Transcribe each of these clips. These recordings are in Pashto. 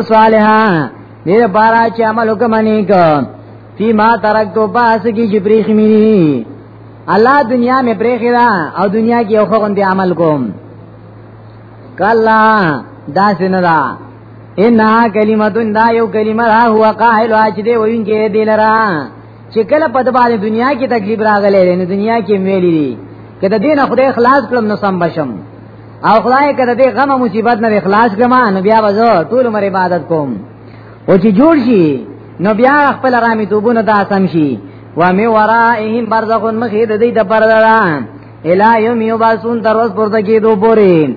صالحا دیر پارا چه عمل حکم نیک فی ما ترک تو پاس کی چه پریخ میری الله دنیا می پریخ دا او دنیا کی او خوند عمل کوم کلا دا سندا انها کلمه دا یو کلمه را هو قائل اج دی وینګه دی لرا چې کله په دباندې دنیا کې تکلیف راغلی نه دنیا کې ویلې دي کله دین خدای خلاص کړم نو سم بشم او خدای کله دې غم مصیبت نه خلاص کړم نو بیا وځو ټول مر عبادت کوم او چې جوړ شي نو بیا خپل رامي توبونه دا سم شي و می ورائهم برزخون مخید دی د پردران الی یوم یبعثون تر اوس پورته کیدو پوری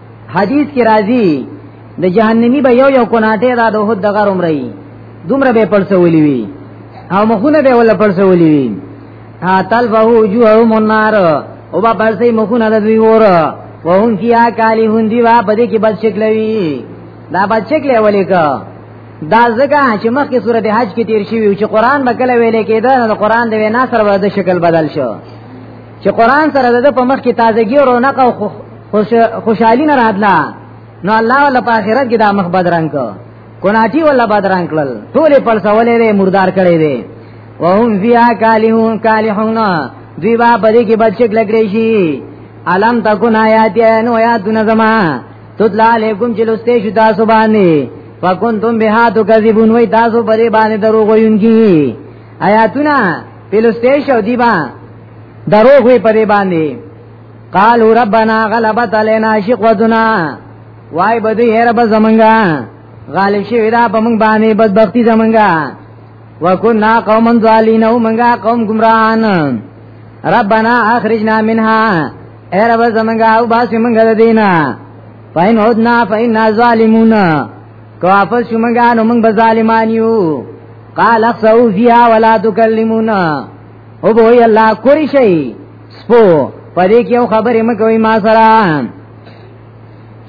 حدیث کې راځي د جهنمی به یو یو کناټه دا د هود د غرم رہی دومره به پړسولې وي او مخونه به ولا پړسولې وي ها تل به وجوههم النار او با پړسې مخونه د دوی ور وهم کیا کالی هندی وا بده کې بد شکل وي دا بد شکل ولې کا دا زګه چې مخکې سورته حج کې تیر شوی چې قران به کله ویلې کېده نو قران د وینا سره د شکل بدل شو چې قران سره د په مخ کې تازگی او رونق او خوشحالي نه راتله نو الله ولا په آخرت کې دا مخ بدرنګ کو کوناټي ولا بدرنګ کړل ټوله پړسولې دې مردار کړې دې وهم فیا کالهون کالهون دوی با پدې کې بچک لګړې شي علم تکون آیات نو آیاتونه زما تطلع علیکم چې لسته شو تاسو باندې فکنتم بها تکذبون وای تاسو پرې باندې دروغ وینکی آیاتونه پلوسته شو دی با دروغ وی په دې باندې قالوا ربنا غلبت علينا شقوتنا وای بدی هر به زمونږه غالب شي دا په مونږ باندې بدبختی زمونږه وکنا قوم ظالمین او مونږه قوم گمراهان ربنا اخرجنا منها هر به زمونږه او باسي مونږه دینا فین عدنا فینا ظالمون کو واپس شو منګه نو منګ بظالمان یو قال اخسو فيها ولا تكلمونا او به وی الله کوری شي سپو پدې کې یو خبرې مکوې ما سره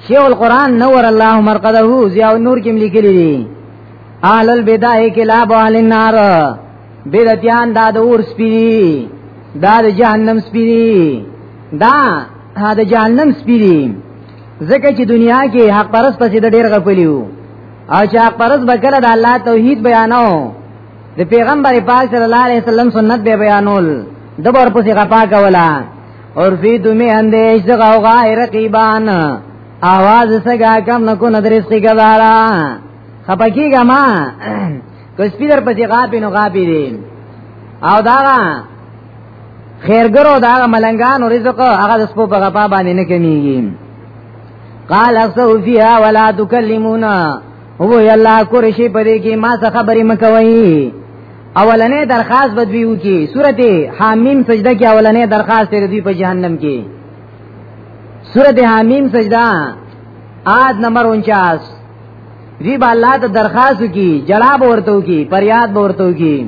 شیخ القران نور الله مرقده ضیاء النور کې لیکلي دي اهل البدع کې لا بوال النار بدعتيان دا د اور سپيري دا د جهنم سپيري دا د جهنم سپيري ځکه چې دنیا کې حق پرس پسې د ډېر غپلیو او چې حق پرس به کله د الله توحید بیانو د پیغمبر پاک صلی الله علیه وسلم سنت به بیانول د بور پسې غپا کولا اور فی دمی اندیش دغه غیر رقیبان आवाज سګه کم نکو ندرس کی گزارا خپکیګه ما کس پیدر پسې غاپی نو غاپی دی او دا خیرګرو دا ملنګانو رزق هغه د سپو په غپا باندې نه کمیږي قال اخسو فيها ولا تكلمونا هو یلا قرشی پرې کې ما څه خبرې مکوي اولنې درخواست بدویو کې سورته حامیم سجده کې اولنې درخواست دې دوی په جهنم کې سورته حامیم سجده آد نمبر 49 وی با الله ته درخواست کی جړاب ورته کی پریاد ورته کی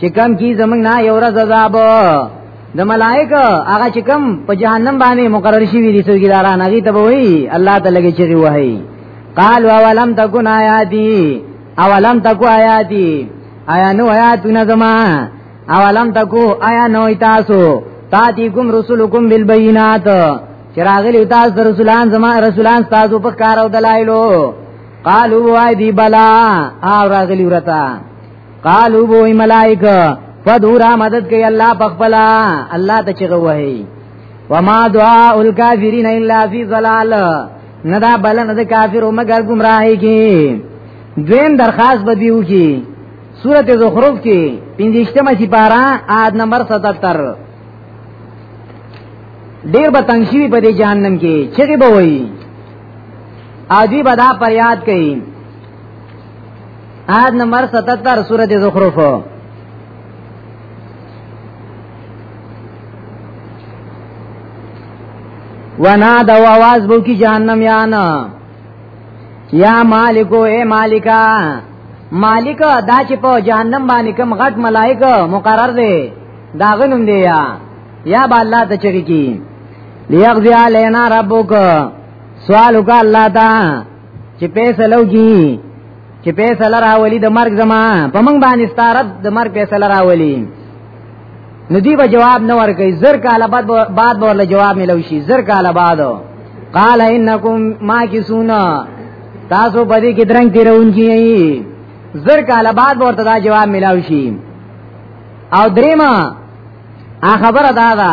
چې کم کی زمنګ نه یو ورځ عذاب د ملائکه هغه چې کم په جهنم باندې مقرر شي وي دي څوګیداران هغه ته وایي الله تعالی کې چری وایي قال اولم تکون آیاتی اولم تکو آیاتی آیا نو آیاتونه زما اولم تکو آیا نو تاسو تاتی کوم رسولکم بالبینات چراغلی تاسو رسولان زما رسولان تاسو په کارو دلایلو قالو وای دی بلا او راغلی ورته قالو بو ملائکه فدورا مدد کوي الله پخپلا الله ته چغه وهي وما دعاء الكافرين الا في ضلال ندا بلن د کافر مگر گمراهي کی دویم درخواست بدیو کی سورت زخرف کی پنځشتمه سپارا آد نمبر 77 ډیر به تنگ شي په دې جهنم کې چغي به وایي ادي بدا پر یاد کئ آد نمبر 77 سورۃ زخرف ونا د आवाज بو کی جهنم یان یا مالکو اے مالکا مالک دا چې په جهنم باندې کوم غټ ملائک مقرر دي دا غنوم دی یا یا با الله ته چری کی لیغزی علینا ربک سوال وکړه الله تعالی چې پیسې لوګي چې پیسې لراولي د مرګ زما په موږ باندې ستارت د مرګ پیسې لراولي ندی به جواب نه ورکړي زر کاله بعد بعد ورله جواب ملو شي زر کاله بعد قال انکم ما کسونا تاسو باندې کې درنګ تیرونکي زر کاله بعد ورته دا جواب ملاوي شي او دریمه ا خبره دا ده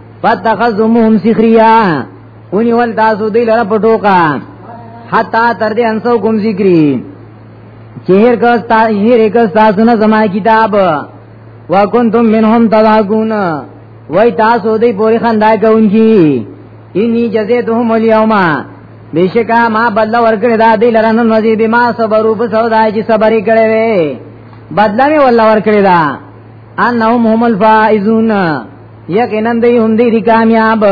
فتخذمهم سخریا اونی ول تاسو دی لره پټوکا حتا تر دې انسو کوم ذکری چهر کا ستا هر کا تاسو نه زما کتاب وا کنتم منهم تضحكون وای تاسو دی پوری خندا کوونکی انی جزیتهم اليوم بشکا ما بدل ورکړی دا دی لره نن وځي به ما صبر وب سودا چې صبرې کړې وې بدل می ول ورکړی دا انهم هم الفائزون یقینا دی هم دی کامیاب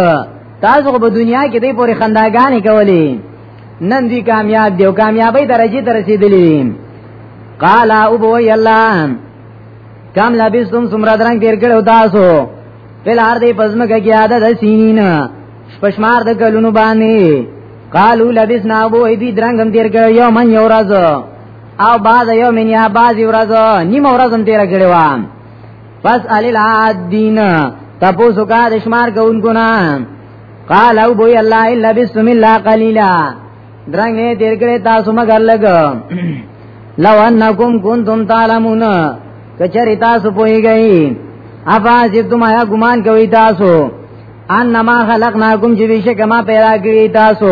تاسو په دنیا کې دی پورې خنداګانې کولې نن دی کامیاب دی او کامیابی درجه ته رسیدلی قال او بو یلا کم لبستم سمرا درنګ تیر کړو تاسو فل هر دی پزمک کې عادت سینین پشمار د کلونو باندې قالو لبسنا بو دی درنګم تیر کړو یو من یو راځو او بعد یوم یا بعض ورځ نیم ورځ هم تیر کړي وان پس علی العادین تاسو کا د شمار کوونکو نه قال او بو الله الا بسم الله قليلا درنګه تیر کړي تاسو مگر لګ لو انکم کنتم تعلمون کچری تاسو پويږئ افا چې تم آیا ګمان کوي تاسو انما خلقناکم چې بشک ما پیدا کړی تاسو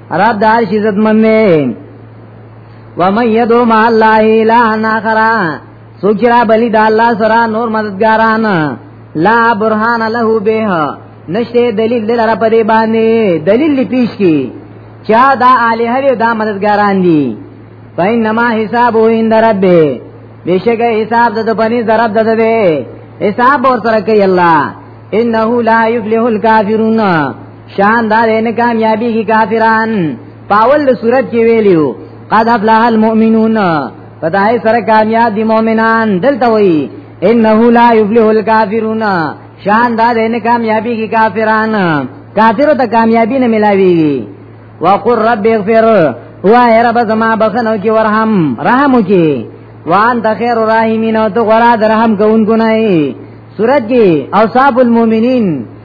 رب دار شي عزت من نه ومن يدعو مع الله الهنا اخر سوچرا بلی دا الله سره نور مددګاران لا برهان له به نشته دلیل لره په دې باندې دلیل پیش کی چا دا الہه دا مددګاران دي فینما حساب عند ربه بشکه حساب د پنی ضرب ده ده حساب ور سره کوي الله انه لا یفلح الکافرون شان دا نه کامیابی کی کافران پاول صورت کې ویلیو قد افلح المؤمنون پدای سره کامیاب دي مؤمنان دلته وایي انه لا یفلح الکافرون شان دا نه کامیابی کی کافران کافرو ته کامیابی نه ملاویږي وقر رب اغفر هو اے رب زما بخنو کی ورحم رحم کی وان د خیر الرحیمین او تو غرا درهم کوونکو نه صورت کی اوصاف المؤمنین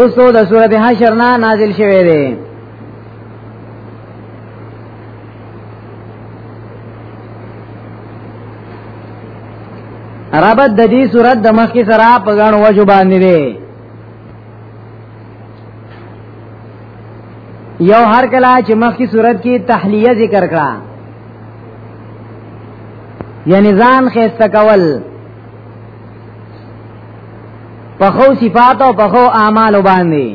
رسو د سورته حشر نه نازل شوه دی ربط د دې صورت د مخ کې سره په غاڼو وجو باندې دی یو هر کله چې مخ کی صورت کې تحلیه ذکر کړه یعنی ځان خسته کول په خو صفات او په خو اعمال باندې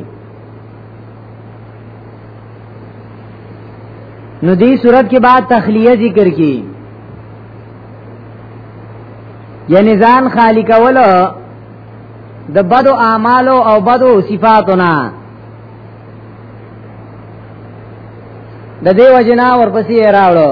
نو دې صورت کې بعد تخلیه ذکر کی یعنی ځان خالی کول د بدو اعمالو او بدو صفاتو نه د دې وجنا ورپسې راوړو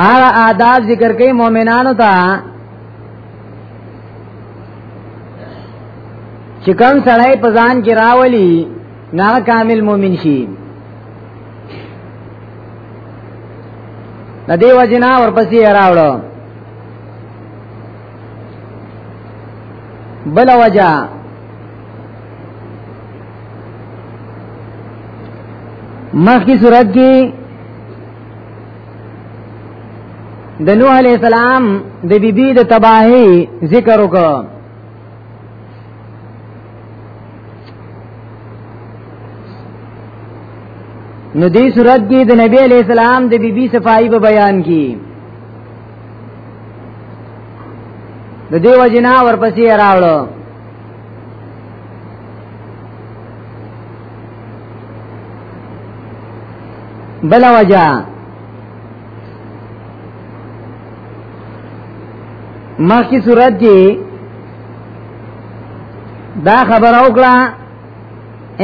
هغه آداب ذکر کوي مؤمنانو ته چې کوم سړی په ځان کې راولي نه کامل مؤمن شي د دې وجنا ورپسې راوړو بل وجہ مخ کی صورت کی د نوح علی السلام د بیبي د تباہی ذکر وکړه نو دې صورت کې د نبی علی السلام د بیبي صفائی په بیان کې د دیو جنا ورپسې راوړو بلا وجہ مخ کی صورت کی دا خبر اوکړه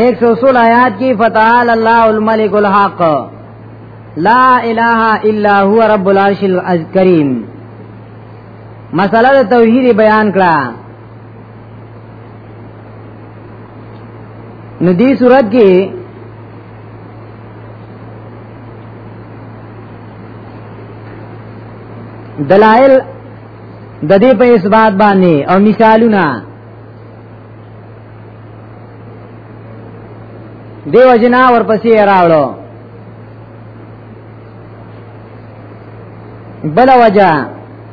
116 آیات کی فتعال الله الملک الحق لا اله الا هو رب العرش الکریم مسله توحید بیان کړه نو دې صورت کې دلائل د دې په اثبات باندې او مثالونه دیو جنا ورپسې راوړو بل وجہ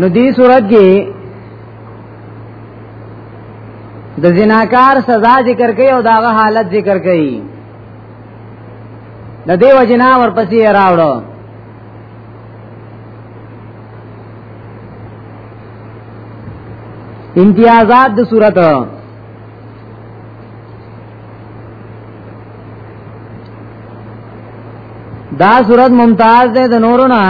نو دې صورت کې د زناکار سزا ذکر کوي او داغه حالت ذکر کوي د دې وجنا ورپسې راوړو امتیازات د صورت دا صورت ممتاز ده د نورو نه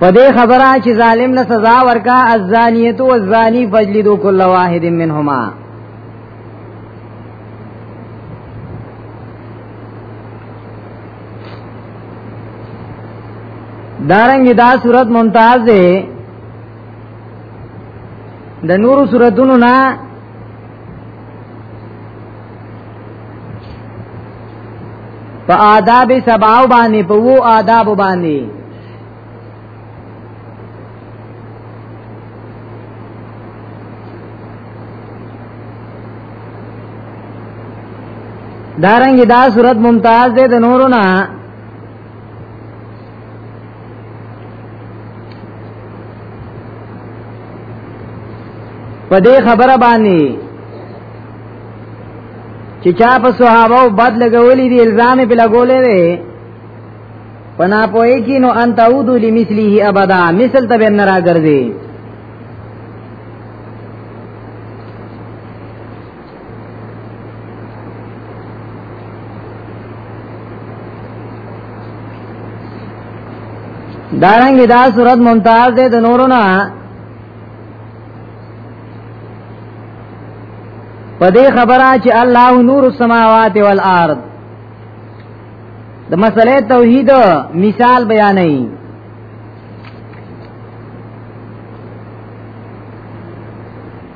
په دې خبره چې ظالم له سزا ورکا الزانیت او الزانی فجلدو کل واحد منهما دارنګ دا صورت ممتاز ده د نورو صورتونو نه په آداب سباو باندې په وو آداب باندې دارنګ دا صورت ممتاز ده د نورو نه په دې خبره باندې چې چا په صحابه او بد لګولې دي الزام په لګولې دي پنا پوي کې نو انت اودو لمثله ابدا مثل ته بن را ګرځي دارنګ دا صورت ممتاز ده د نورو نه په دې خبره چې الله نور السماوات والارض د مسلې توحید مثال بیانې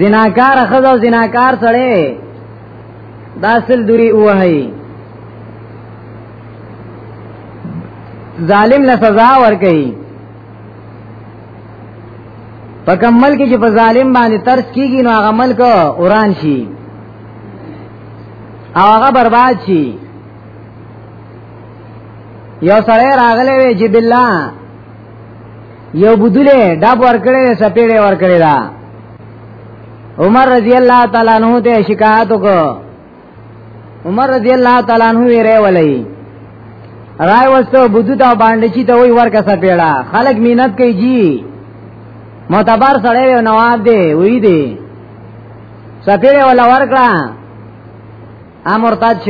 زناکار خزه او زناکار سره داسل دوری وهي ظالم له سزا ور کوي په کوم ملک چې په ظالم باندې ترس کیږي نو هغه ملک اوران شي او هغه برباد شي یو سره راغله وی جب الله یو بدله دا ور کړی سپېړې ور کړی دا عمر رضی الله تعالی عنہ ته شکایت وکړ عمر رضی الله تعالی عنہ یې رې ولې راي وستو بدو ته باندې چې ته وای ورکه سپېړه خلک مینت کوي جی معتبر سره یو نواب دی وی دی سپېړې ولا ورکړه امر تاج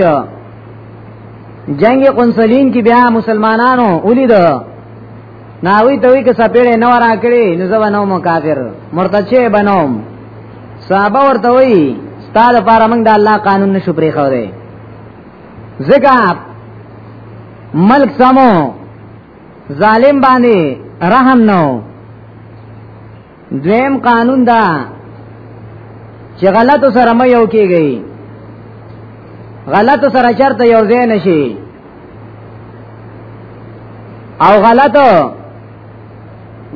جنگ قنصلین کې بیا مسلمانانو ولید ناوی ته وی که سپېړې نو راکړي نو زما نو مکافر مرتد شي بنوم صحابه ورته وی ستاد لپاره موږ د الله قانون نشو پرې خو دی ځکه ملک سمو ظالم باندې رحم نو دویم قانون دا چې غلط سره مې یو کېږي غلط سره چرته یو ځای نشي او غلط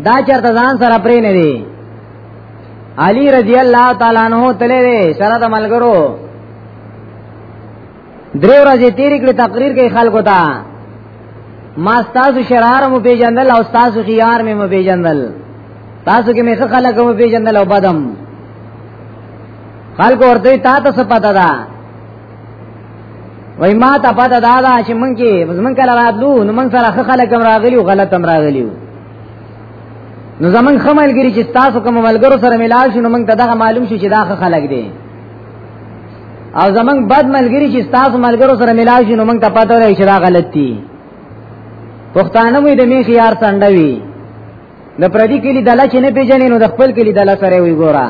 دا چرته ځان سره پرې نه دی علی رضی الله تعالی عنہ تلې سره د ملګرو درې ورځې تیرې کړې تقریر کوي خلکو ته ما تاسو شرار مو پیژندل او تاسو خيار مې مو پیژندل تاسو کې مې څه خلک مو پیژندل او بدم خلکو ورته تا ته څه پتا ده وای ما ته پتا ده دا چې مونږ کې مونږ کله راتلو نو مونږ سره ښه خلک هم راغلي او غلط هم راغلي نو زمونږ خملګری چې تاسو کوم ملګرو سره ملاوي شي نو مونږ ته دا معلوم شي چې دا ښه خلک دي او زمنګ بد ملګری چې تاسو ملګرو سره ملاوي شي نو موږ ته پته ولري چې دا غلط دي پښتانه وي د میخ یار سندوي د پردي کلی دله چې نه پیژنې نو د خپل کلی دله سره وي ګوره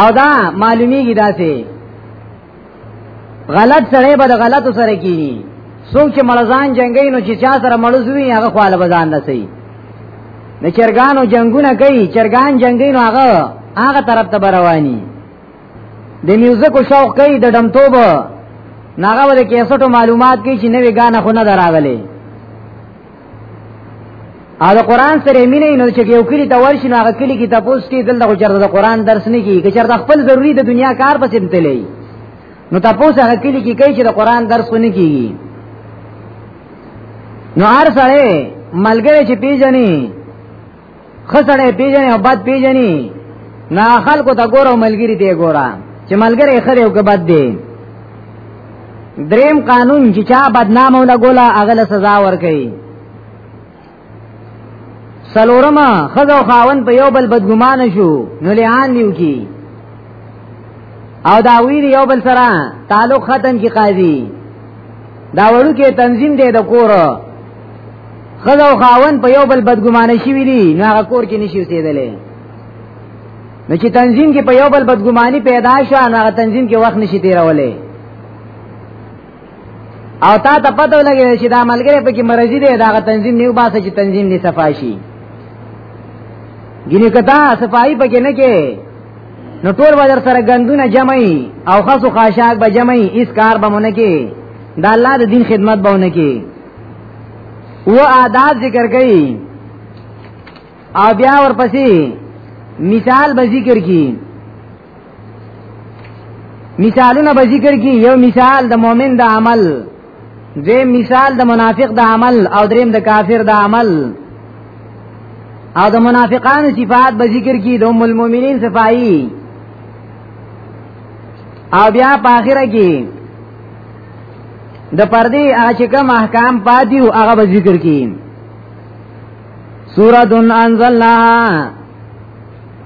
او دا معلومیږي داسې غلط سره به د غلط سره کیږي څوک چې ملزان جنگي نو چې چا سره ملزوي هغه خواله بزان نه سي د چرګانو جنگونه کوي چرګان جنگي نو هغه هغه طرف ته رواني د میوزیک شوق کوي د دمتوب ناغه ول کیسټو معلومات کوي چې نوې غانه خو نه دراغلي او د قران سره مینه نو چې یو کلی ته ورشي نو هغه کلی کې تاسو کې دلته چرته د قران درس نه کیږي چرته خپل ضروری د دنیا کار پسې تللی نو تاسو هغه کلی کې کوي چې د قران درس ونه کیږي نو هر سره ملګری چې پیژني خسړې پیژني او بد پیژني نا خلکو ته ګورو ملګری دی ګورا چې ملګری خره او کبد دی دریم قانون چې چا بدنام ولا ګولا هغه سزا ورکړي سلورما خزو خاون په یو بل بدګمان شو نو لعان نیو کی او دا ویل یو بل سره تعلق ختم کی قاضي دا وړو کې تنظیم دی د کور خزو خاون په یو بل بدګمان شي ویلی نو هغه کور کې نشي وسیدلې نو چې تنظیم کې په یو بل بدګماني پیدا شو نو هغه تنظیم کې وخت نشي تیرولې او تا ته پته لګی چې دا ملګری په کې مرضی دی دا تنظیم نیو باسه چې تنظیم دې صفاشي ګینه کتا صفائی پکې نه کې نو ټول وجر سره غندونه جمعي او خاصو خاشاک به جمعي اس کار به مونږ کې دا الله د دین خدمت به مونږ کې و آداب ذکر کړي او بیا ورپسې مثال به ذکر کړي مثالونه به ذکر کی یو مثال د مؤمن د عمل دې مثال د منافق د عمل او دریم د کافر د عمل او د منافقانو صفات به ذکر کی د ام المؤمنین صفائی او بیا په اخره کې د پردی اچکم احکام پاتیو هغه به ذکر کی سورۃ انزلناها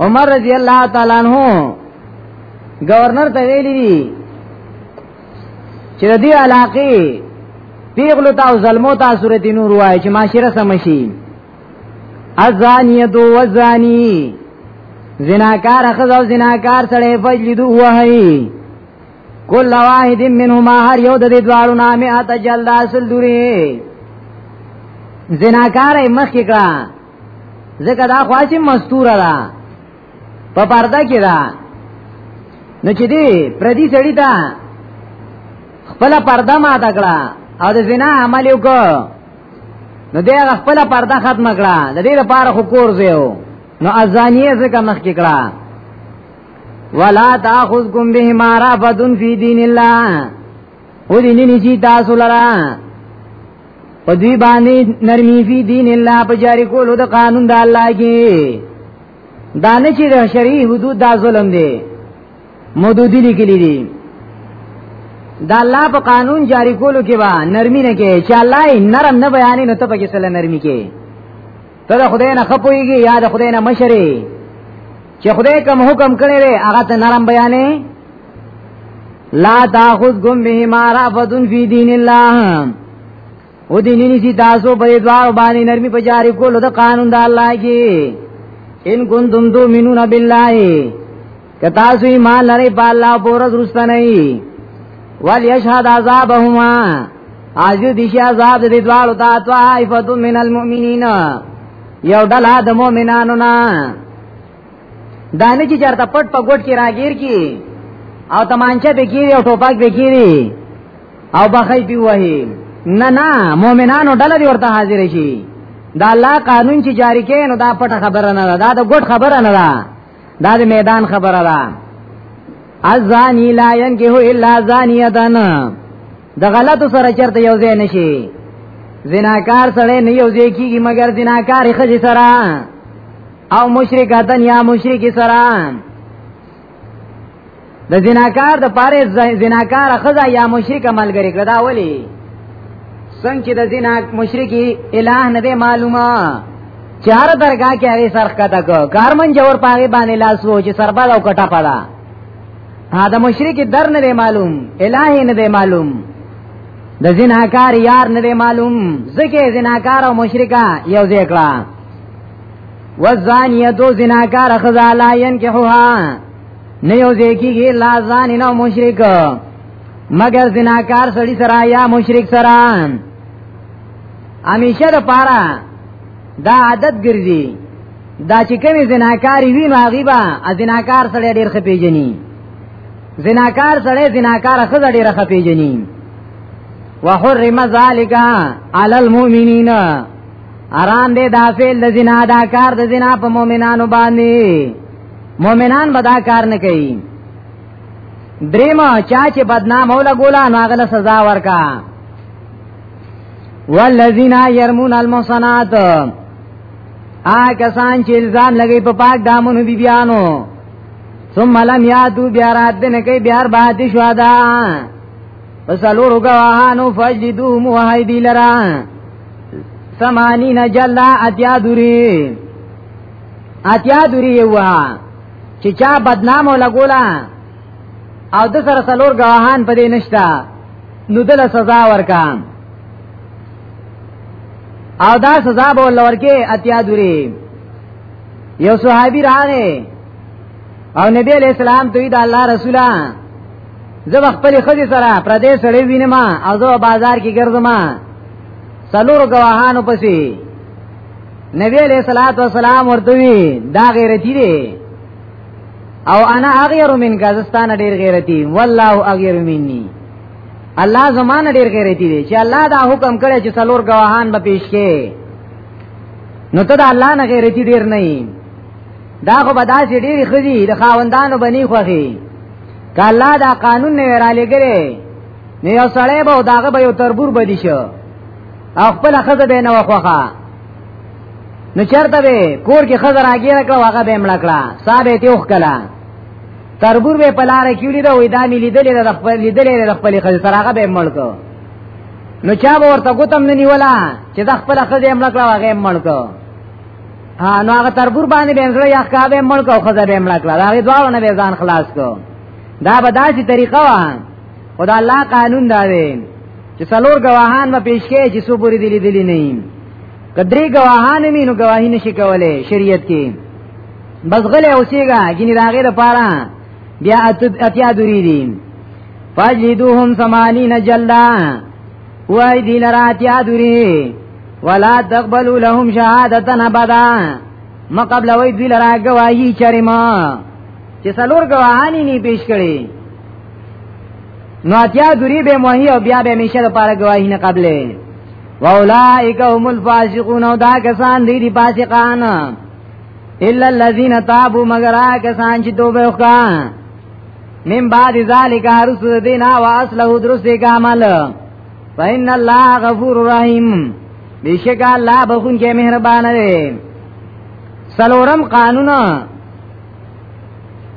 عمر رضی الله تعالی عنہ گورنر ته ویلی دي چې د دې علاقې پیغلو ته او ظلمو ته صورت نور وای چې معاشره سمشي ازانیت و زانی زناکار اخذ او زناکار سړی فجلدو وحی کل واحد منهما هر یو د دې دوالو نامه اته جلد اصل دوری زناکار مخ کې کړه ځکه دا خواچې مستوره ده په پرده کې ده نو چې دی پردي سړی ته خپل پرده ما تکړه او د زنا عمل یو کو نو دی خپل پرده ختم کړه د دې لپاره خو کور زیو نو ازانیه ځکه مخ کې کړه ولا تاخذکم بهما رافدن فی دین الله او دې ننی شي تاسو لرا په دې باندې نرمي فی دین الله په جاری کولو د قانون د الله کې دا نه چې د شرعي حدود دا ظلم دی مودودی لیکلی دی دا الله په قانون جاری کولو کې با نرمي نه کې چې الله نرم نه بیانې نو ته پکې سره نرمي کې ته د خدای نه خپويږي یا د خدای نه مشري چې خدای کوم حکم کړی دی هغه ته نرم بیانې لا تاخذ گم به ما رافدن فی دین الله او دین نسی تاسو په دوار باندې نرمي په جاری کولو د قانون د الله کې ان کنتم تؤمنون بالله کتا سو ایمان لري په الله پور درستنه ول یشهد عذابهما اجو دي شي عذاب دې دوالو تا طائفه من المؤمنین یو ډلا د مؤمنانو نه دانه چې چرته پټ په ګټ کې راګیر کی او تمانچه به کیری او ټوپک به کیری او بخای پی وای نه نه مؤمنانو ډله دی ورته حاضر شي دا الله قانون چې جاری کین نو دا پټه خبره نه ده دا د ګډ خبره نه ده دا د میدان خبره ده ازانی لا ينکه الا زانیتن د غلط سره چرته یو ځای نشي زناکار سره نه یو ځای کیږي مګر زناکار خځه سره او مشرکاتن یا مشرک سره د زناکار د پاره زناکار خزا یا مشرک ملګری کړه دا ولی څنګه چې د زنا مشرکی الہ نه دی معلومه چار درگاه کې هغه سرخ کته کو کارمن جوړ پاغه باندې لاس وو چې سربا او کټه پدا ها د مشرکی در نه دی معلوم الہ نه دی معلوم د زناکار یار نه دی معلوم ځکه زناکار او مشرکا یو ځای کړه وزانیه دو زناکار خزا لا ينکحها نه یو ځکیږي لا ځان نه مشرک مگر زناکار سړی سره یا مشرک سره همیشه د پاره دا عادت ګرځي دا چې کومې زناکاری وي نو هغه به زناکار سره ډیر خپېجنی زناکار سره زناکار خزه ډیر خپېجنی وحرم ذالک علی المؤمنین ارام دې دا فعل د زنا دا کار د زنا په مؤمنانو باندې مؤمنان بدا کار نه کوي دریم چا چې بدنام او لګولا نو هغه سزا ورکا والذین یرمون المحصنات آ کسان چې الزام لګي په پاک دامنو بی بیانو ثم لم یاتو بیا رات دې نه کوي بیا بعد شهدا فسلور گواهانو فجدو موهای دی لرا سمانین جلا اتیا دوری اتیا دوری وا چې چا بدنام ولګولا او د سره څلور غواهان پدې نشتا نو دل سزا ورکا او دا سزا به ول ورکه اتیا دوری یو صحابي راغی او نبی علیہ السلام دوی د الله رسولا زه خپل خدي سره پردې سړې وینم او زه بازار کې ګرځم سلور غواهانو پسې نبی علیہ الصلوۃ والسلام ورته وی دا غیرتی دی او انا اغیر من کازستان ډیر غیرتی والله اغیر منی الله زمانه ډیر غیرتی دی چې الله دا حکم کړی چې څلور گواهان به پیش کړي نو ته دا الله نه غیرتی ډیر نه دا خو به داسې ډیر خزي د خاوندانو بنی خوخي کله دا قانون نه را لګره نه یو سړی به داغه به یو تربور بدی شو او خپل خزه به نه وخوخه نو چرته به کور کې خزه راګیره کړه هغه به مړ کړه صاحب ته وخ کړه تربور به پلار کیولی دا وې دا مې لیدلې د خپل لیدلې د خپل خزه سره هغه به مړ کړه نو چا به ورته ګوتم نه نیولا چې د خپل خزه مړ کړه هغه مړ کړه ها نو هغه تربور باندې به انځره یا کابه ملک او خزه به ملک لا هغه دواړو نه به ځان خلاص کو دا به داسي طریقه وه خدا الله قانون دا دی چې څلور گواهان به پیش کړي چې څو پوری دي لیدلی نه وي کدرې گواهان مې نو گواهی نشي کولای شریعت کې بس غلې اوسېګا ګینه راغې د پاره بیا اتیا دوری دي فجلدوهم ثمانین جلدا وای دی لراتیا دوری ولا تقبلوا لهم شهادتا ابدا ما قبل وای دی لرا گواہی چرما چې څلور گواهانی نه پیش کړي نو اتیا دوری به موهی او بیا به میشه لپاره گواهی نه قبلې واولائک هم الفاسقون او دا کسان دی دی فاسقان الا الذين تابوا مگر کسان چې توبه وکړه من بعد ذالک رسل دینا و اصله درست کامل فإن الله غفور رحیم بیشک الله بخون کې مهربان دی سلورم قانون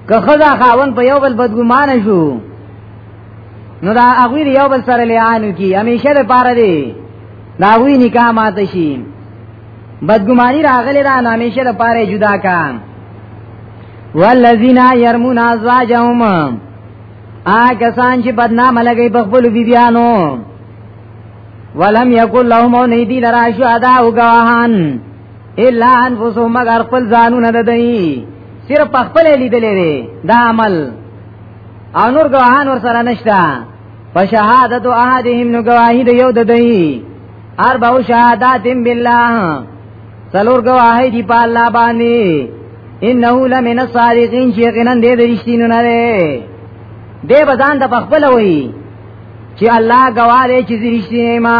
که خدا خاون په یو بل بدګمان شو نو دا هغه یو بل سره لعانو کی همیشه د پاره دی دا وی نکاح ماته شي بدګمانی راغلی دا همیشه د پاره جدا کا والذین یرمون ازواجهم آ کسان چې بدنامه لګي په خپل بیبیانو ولم یکل لهم نیدی لرا شهدا او گواهان الا انفسهم مگر خپل ځانونه د دی صرف خپل لیدلې دی دا عمل او نور ګواهان ور سره نشتا فشهادت احدهم نو گواهی د یو د دی اربع شهادات بالله څلور گواهی دی په الله باندې انه لمن الصادقین چې یقینا دې د رښتینو نه دی دې بزان د خپل وای چې الله گواه دی چې رښتینی ما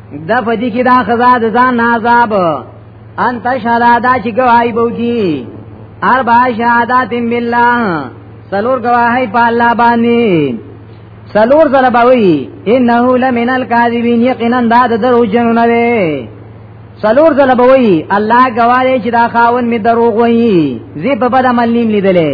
دا پدې کې دا خزا د ځان عذاب ان تشهدا دا چې گواہی بوږي اربع شهادات بالله سلور گواہی په الله باندې سلور زره بوي انه لمن الكاذبين یقینا دا د درو جنو نه وي سلور زره بوي الله گواهی چې دا خاون می دروغ وایي زی په بد عمل نیم لیدلې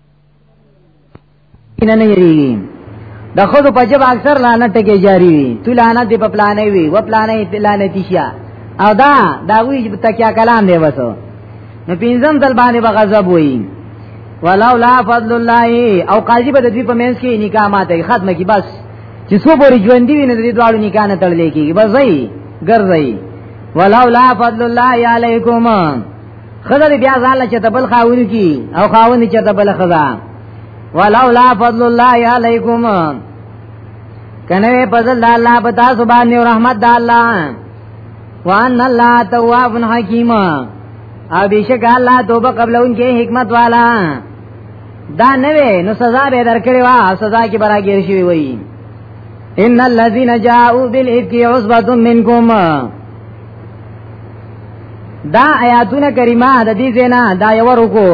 نه نه یریږي د خود په جب اکثر لعنت کې جاری وي تو لعنت دی په پلانې وي و پلانې لعنت شیا او دا دا وی تکیا کلام دی وسو نو پینځم دل باندې بغضب وي ولولا فضل الله او قاضي به د دې په منځ کې نکاح ماته ختمه کی بس چې څو پورې ژوند دی نه د دې دواړو نکاح نه تړلې کیږي بس ځي ګرځي ولولا فضل الله علیکم خزر بیا ځان له چته بل خاون کی او خاون چته بل خزا ولولا فضل الله علیکم کنه فضل د الله پتا سبحان او رحمت د الله وان الله تواب حکیم او بیشک الله توبه قبل ان کې حکمت والا دا نه وې نو سزا به درکړي وا سزا کې براګیر شي وي ان الذين جاءوا بالافك عصبه منكم دا آیاتونه کریمه د دې زینا دا یو رکو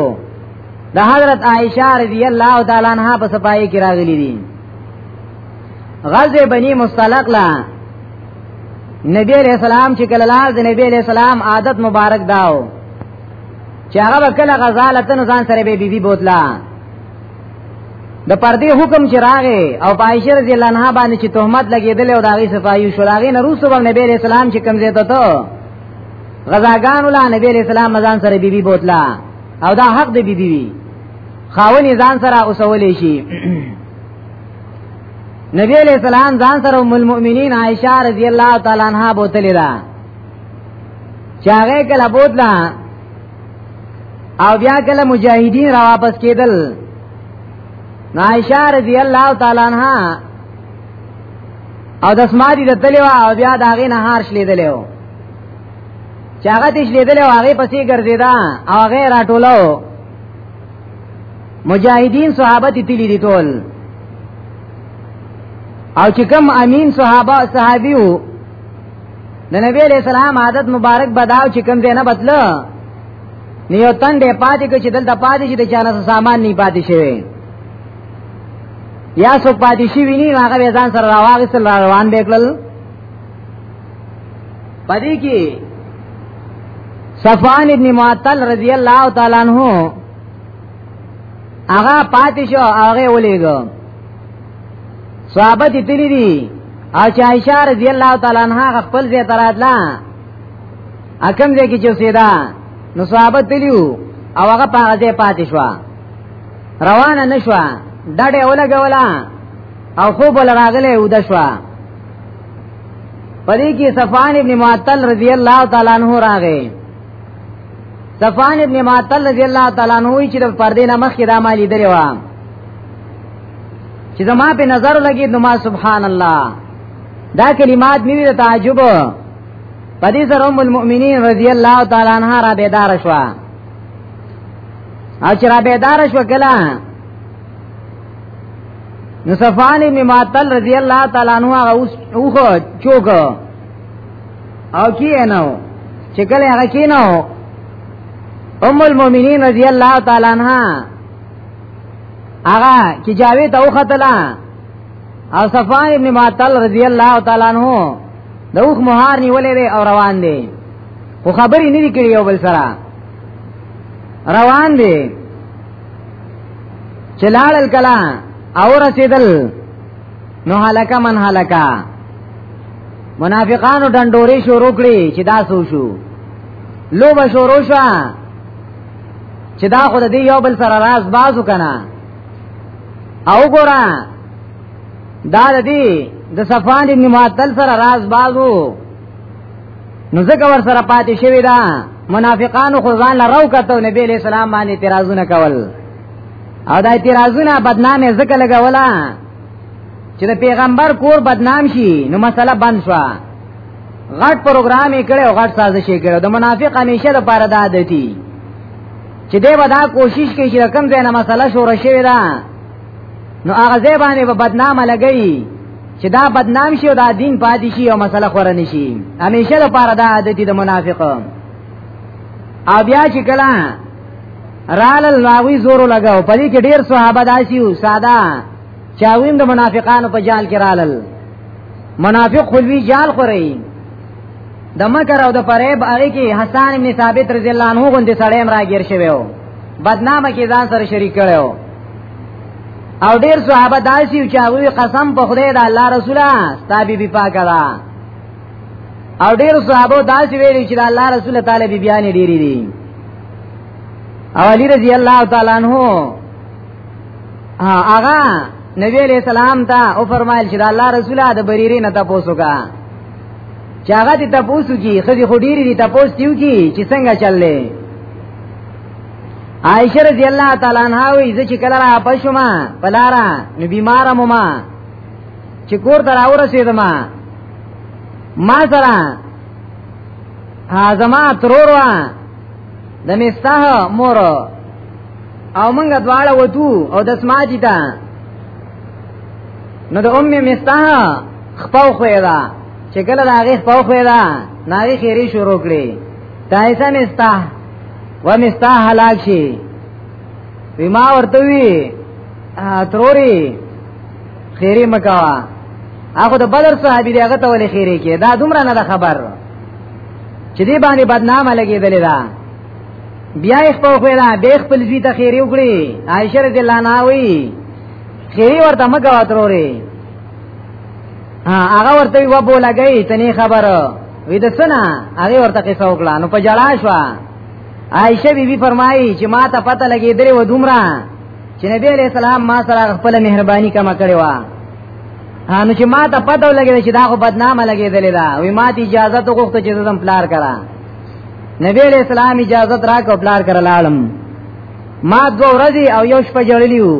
د حضرت عائشہ رضی الله تعالی عنها په صفای کې راغلي دي غزه بنی مستلق لا نبی علیہ السلام چې کله لار د نبی علیہ السلام عادت مبارک داو چې هغه کله غزالتن ځان سره به بیبي بوتلا د پردې حکم چې راغې او عائشه رضی الله عنها باندې چې تهمت لګېدل او داغي صفایو شو داغي نه روسو باندې نبی رسول الله چې کمزې ته ته غزاګان ولا نبی رسول الله مزان سره بیبي بوتلا او دا حق د بیبي وی خاوني ځان سره اوسولې شي نبی علیہ السلام ځان سره ام المؤمنین عائشه رضی الله تعالی عنها بوتلی دا چاغه کله بوتلا او بیا کله مجاهدین را واپس کېدل عائشہ رضی الله تعالی عنها او د سمادي د تلوا او بیا دا غي نه هار شلې دلو چې هغه تیش لیدل او هغه پسې ګرځیدا او هغه راټولو مجاهدین صحابه دي تللی دي ټول او چې کوم امین صحابه صحابیو د نبی علیہ السلام عادت مبارک بداو چې کم نه بدل نیو تن دې پاتې کې چې دلته پاتې چې د چانه سامان نه پاتې شوی یا سو پاتې شي ویني هغه ځان سره راوغه سره روان وکړل پدې کې صفوان ابن معطل رضی الله تعالی عنہ هغه پاتې شو هغه ولېګو صحابه دي تللی دي او چې عائشہ رضی الله تعالی عنها خپل ځای ترادلا اکم دې کې چې سیدا نو صحابه تلیو او هغه په ځای پاتې شو روانه نشو ډډه ولګولا او خوب لراغله ود شو پدې کې صفان ابن معطل رضی الله تعالی عنہ راغې صفان ابن معطل رضی الله تعالی عنہ چې د پردې نه مخکې د مالی درې و چې زما په نظر لګي نو ما سبحان الله دا کلمات مې د تعجب په دې سره ام المؤمنین رضی الله تعالی عنها را بیدار شو او چې را بیدار شو کله نو صفان ابن معطل رضی الله تعالی عنہ هغه اوخ چوک او کی نو چې کله هغه کینو ام المؤمنین رضی الله تعالی عنها هغه چې جاوی ته وختلا او صفوان ابن معطل رضی الله تعالی عنہ د اوخ مهار نیولې دی او روان دی خو خبرې نه دی کړی یو بل سره روان دی چلال الکلا او رسیدل نو هلاکه من هلاکه منافقانو ډنډوري شروع کړی چې دا سو شو لوبه شروع شوه چې دا خو د دې یو بل سره راز بازو کنه او ګورا دا د دې د صفان ابن معطل سره راز بازو نو ځکه ور سره پاتې شوی دا منافقانو خو ځان لرو کته نبی له سلام باندې اعتراضونه کول او دا اعتراضونه بدنامه ځکه لګولا چې د پیغمبر کور بدنام شي نو مسله بند شوه غټ پروګرام یې کړو غټ سازش یې کړو د منافق همیشه د پاره د عادتي چې دی به دا کوشش کوي چې کم ځای نه مسله شروع شوې ده نو هغه ځای باندې به بدنامه لګوي چې دا بدنام شي او دا دین پاتې شي او مسله خوره نشي همیشه د پاره د عادتي د منافق او بیا چې کله رال الواوی زور لګاو پدې کې ډېر صحابه داسي او ساده چاویم د منافقانو په جال کې رالل منافق خلوی جال خوري د مکر او د فریب هغه کې حسن ابن ثابت رضی الله عنه غوندې سړی مرا گیر شوی و بدنامه کې ځان سره شریک کړو او ډیر صحابه داسي چې هغه قسم په خدای د الله رسوله ستابي بي پاکه ده او ډیر صحابه داسي ویلي چې د الله رسول تعالی بي بیان ډیری دي او علی رضی الله تعالی عنہ هغه نبی علیہ السلام ته او فرمایل چې الله رسوله د بریری نه تاسو کا چې هغه ته تاسو کی خځې خډيري دي تاسو تیو کی چې څنګه چللې عائشہ رضی الله تعالی عنها وی چې کله را پښما پلارا نو بیمار مو ما چې کور ته راو رسیدم ما سره ها زما ترور وا د مستاه مور او موږ دواړه وتو او د سماجی ته نو د ام مستاه خپاو خوې دا چې کله دا غي خپاو خوې دا ناری خیری شروع کړي تایسا مستاه و مستاه هلاک شي وی ما ورته وی تروري خیری مکوا هغه د بدر صحابي دغه ته ولې خیری کې دا دومره نه خبر چې دې باندې بدنامه لګېدلې ده بیا یې خپل خو نه به خپل زوی ته خیر وکړي عائشه رضی الله عنها وی خیر ورته مګه وتروري هغه ورته و بو لګی تنه خبر وې د سنا هغه ورته قصه وکړه نو په جړا شو عائشه بی بی فرمایي چې ما ته پته لګېدلې و دومره چې نبی علیہ السلام ما سره خپل مهرباني کما کړې و نو چې ما ته پته ولګېده چې دا خو بدنامه لګېدلې ده وی ما ته اجازه ته غوښته چې زم پلار کرا نبی علیہ السلام اجازه راکو پلار کرا لاړم ما دو ورځې او یو شپه جړلیو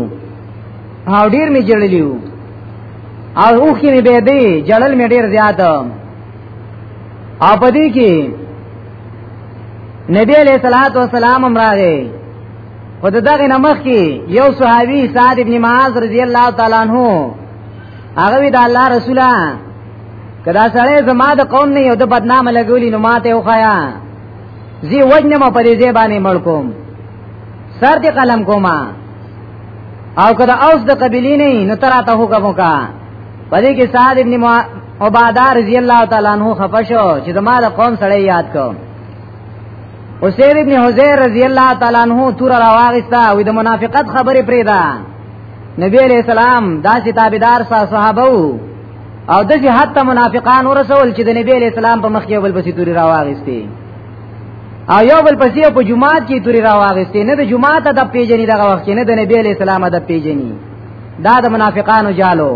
او ډیر می جړلیو او اوخ کې می به دی جړل می ډیر زیات او پدې کې نبی علیہ الصلوۃ والسلام امراغه خو دغه نمخ کې یو صحابي سعد ابن معاذ رضی الله تعالی عنہ هغه وی د الله رسوله کدا سره زما د قوم نه یو د بدنام لګولی نو ماته وخایا زی وجنه ما پرې ځې باندې مړ کوم سر دې قلم کوما او کدا اوس د قبیلې نه نو ترا ته حکم وکا پدې کې سعد ابن عبادار رضی الله تعالی عنہ خفشو چې زما د قوم سره یاد کوم حسین ابن حزیر رضی الله تعالی عنہ تور راواغستا وې د منافقت خبره پریدا نبی علیہ السلام دا چې تابعدار صحابه او د چې حتی منافقان ورسول چې د نبی علیہ السلام په مخ کې بل پسې توري راواغستي او یو بل پسې په جمعات کې توري راواغستي نه د جمعات د پیجنې دغه وخت کې نه د نبی علیہ السلام د پیجنې دا د منافقانو جالو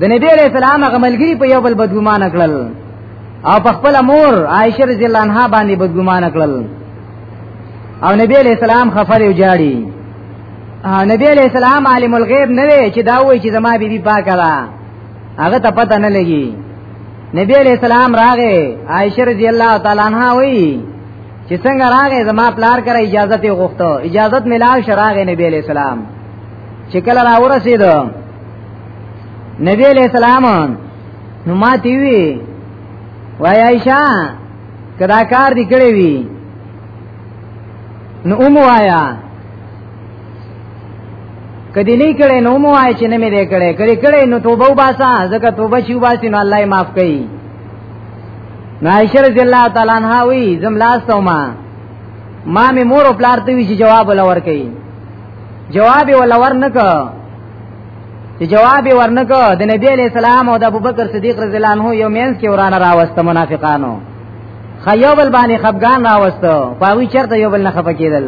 د نبی علیہ السلام غملګری په یو بل بدګمان کړل او په خپل مور عائشه رضی الله عنها باندې بدګمانه کړل او نبی علیہ السلام خفر یو جاړي نبی علیہ السلام عالم الغیب نه وی چې دا وایي چې زما بیبي بی پاکه ده هغه ته پته نه لګي نبی علیہ السلام راغې عائشه رضی الله تعالی عنها وی چې څنګه راغې زما پلار کرا اجازه ته غوښته اجازه ملاو شراغې نبی علیہ السلام چې کله را ورسېدو نبی علیہ السلام نو ما تی وی وای عائشہ کدا کار دی کړی وی نو اوم وایا کدی نه کړي نو مو وای چې نه مې دې کړي کړي کړي نو توبه وباسا ځکه توبه شي وباسي نو الله یې معاف کوي نو عائشہ رضی الله تعالی عنها وی زم لاس توما ما می مور او پلار ته وی چې جواب ولور کوي جواب ولور نه کوي چې جواب ورنکو د نبی علی السلام او د ابوبکر صدیق رضی الله عنه یو مینس کې ورانه راوسته منافقانو خیو بل باندې خفغان راوسته پاوی چرته یو بل نه خفه کېدل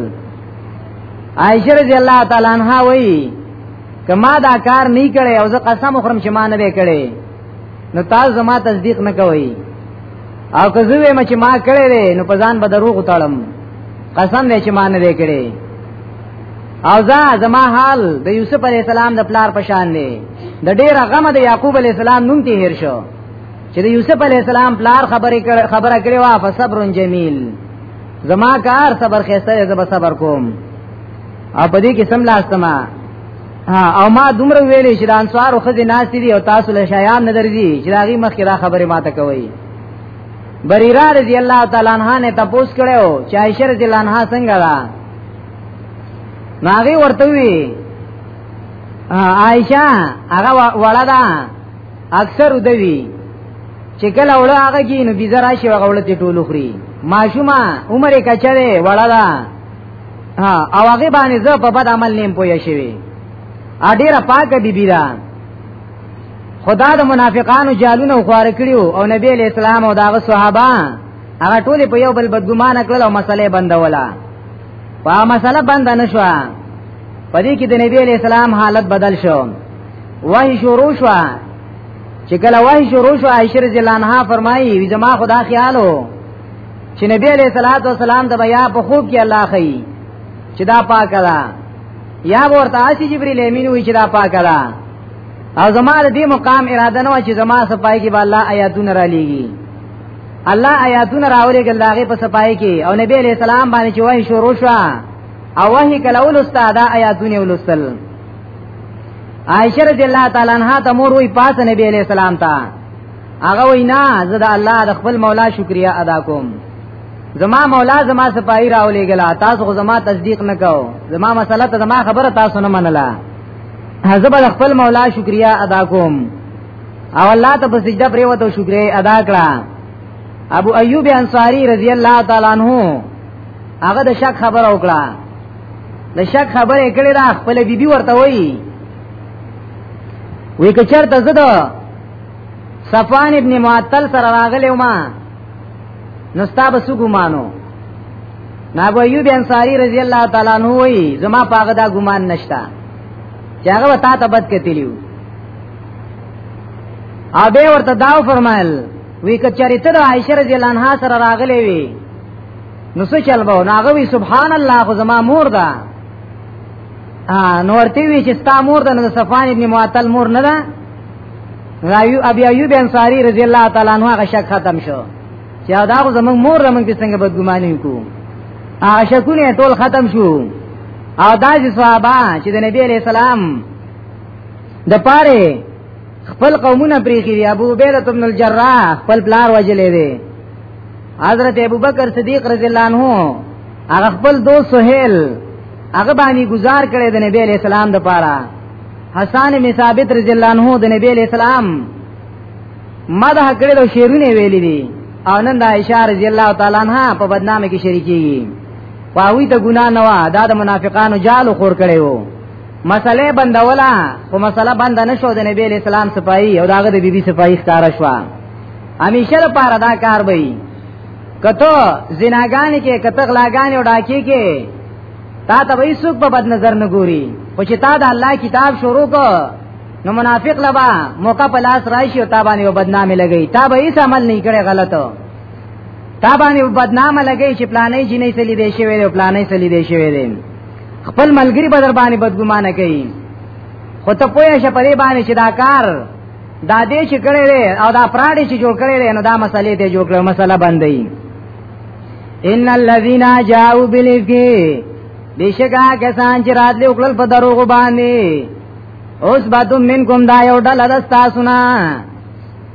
عائشه رضی الله تعالی عنها وایي کما دا کار نه کړي او زه قسم خورم چې ما نه به کړي نو تاسو زما تصدیق نه کوي او که زه وایم چې ما کړي نو په ځان به دروغ وتاړم قسم دې چې ما نه به کړي او زه زما حال د یوسف علی السلام د پلار پشان دی د ډیر غمه د یعقوب علی السلام نوم ته هیر شو چې د یوسف علی السلام پلار خبرې خبره کړې وا فصبر جمیل زما کار صبر خسته زب صبر کوم او پدې کې سم لاستما او ما دومره ویلې چې د انصار خو دې ناشې دي او تاسو له شایان نه درځي چې داغي مخ کې را خبرې ماته کوي بریرا رضی الله تعالی عنها نه تاسو کړو چې عائشہ رضی الله عنها څنګه ناغي ورته وی عائشہ هغه وړه ده اکثر ودوی چې کله وړه هغه کې نو بيزه راشي هغه وړه ته ټولو خوري ماشومه عمر یې کچره وړه ده ها او هغه باندې زه په بد عمل نیم پوي شوی ا ډیره پاکه بیبی ده خدا د منافقانو جالونه خوار کړیو او نبی علیہ السلام او داغه صحابه هغه ټول په یو بل بدګمان کړل او مسلې بندولا په مسله بند نه شو پدې کې د نبی علی السلام حالت بدل شو وای شروع شو چې کله وای شروع شو عائشہ رضی الله عنها فرمایي وی زما خدا خیالو چې نبی علیہ الصلوۃ والسلام د بیا په خوب کې الله خي چې دا پاک ده یا ورته اسی جبرئیل امین وی چې دا پاک ده او زما د دې مقام اراده نه و چې زما صفای کې به الله آیاتونه را لېږي الله آیاتونه راولې ګل داغه په صفای کې او نبی علیہ السلام باندې چې وای شروع شو او وحی کله ول استاد آیاتونه ولستل عائشہ رضی الله تعالی عنها ته مور وی پاس نبی علیہ السلام ته هغه وینا زه د الله د خپل مولا شکریا ادا کوم زما مولا زما سپای راولې ګل تاسو خو زما تصدیق نکاو زما مسله ته زما خبره تاسو نه منله زه به خپل مولا شکریا ادا کوم او الله ته په سجده پرې وته شکر ادا کړه ابو ایوب انصاری رضی الله تعالی عنہ هغه د شک خبر او کړه د شک خبره کړې دا خپل بیبي ورته وایي وی که چرته زه د صفان ابن معطل سره راغلی ما نو ستا به څه ګمانو نا ابو ایوب انصاری رضی الله تعالی عنہ وایي زما پاغه دا ګمان نشتا چې هغه وتا ته بد کتلیو ا به ورته دا فرمایل وی کچری ته د عائشه رضی الله عنها سره راغلی وی نو څه چل به نو هغه وی سبحان الله خو زما مور ده نو ورته وی چې ستا مور ده نو صفان ابن معطل مور نه ده رایو ابي ایوب انصاری رضی الله تعالی عنہ هغه شک ختم شو چې دا خو زمنګ مور زمنګ په څنګه بدګماني کو هغه شکونه ټول ختم شو او دا چې صحابه چې د نبی علی السلام د پاره خپل قومونه پریخي دي ابو عبیده ابن الجراح خپل پلار وجلې دي حضرت ابوبکر صدیق رضی الله عنه هغه خپل دوست سہیل هغه باندې گزار کړي د نبی علیہ السلام د پاره حسن می ثابت رضی الله عنه د نبی علیہ السلام مدح کړي د شیرونه ویلي دي او نن د عائشہ رضی الله تعالی عنها په بدنامه کې شریکي واوی ته ګنا نه وا دا د منافقانو جال خور کړي وو مسله بندولا خو مسله بند نه شو د نبی اسلام سپای او داغه د بیبي سپای ښکار شو همیشه لپاره دا کار به کته زناګان کې کته غلاګان او ډاکی کې تا ته وې څوک په بد نظر نه ګوري خو چې تا د الله کتاب شروع کو نو منافق لبا موقع په لاس راشي او تابانی او بدنامي لګي تا به هیڅ عمل نه کړي غلطو تابانی او بدنامه لګي چې پلانې جنې سلی دی شوی دی پلانې سلی دی شوی دی خپل ملګری به در باندې بدګمانه کوي خو ته پوهه شې په دې باندې چې دا کار دا دې چې کړی دی او دا پراډي چې جوړ کړی دی نو دا مسلې ته جوړ کړو مسله باندې ان الذين جاءوا بالافك بشکا کسان چې راتلو خپل په دروغ باندې اوس باتم منکم دا یو ډل دستا سنا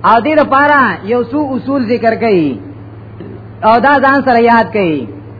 او دې لپاره یو څو اصول ذکر کړي او دا ځان سره یاد کړي